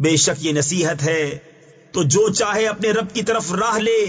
بے شک یہ نصیحت ہے تو جو چاہے اپنے رب کی طرف راہ لے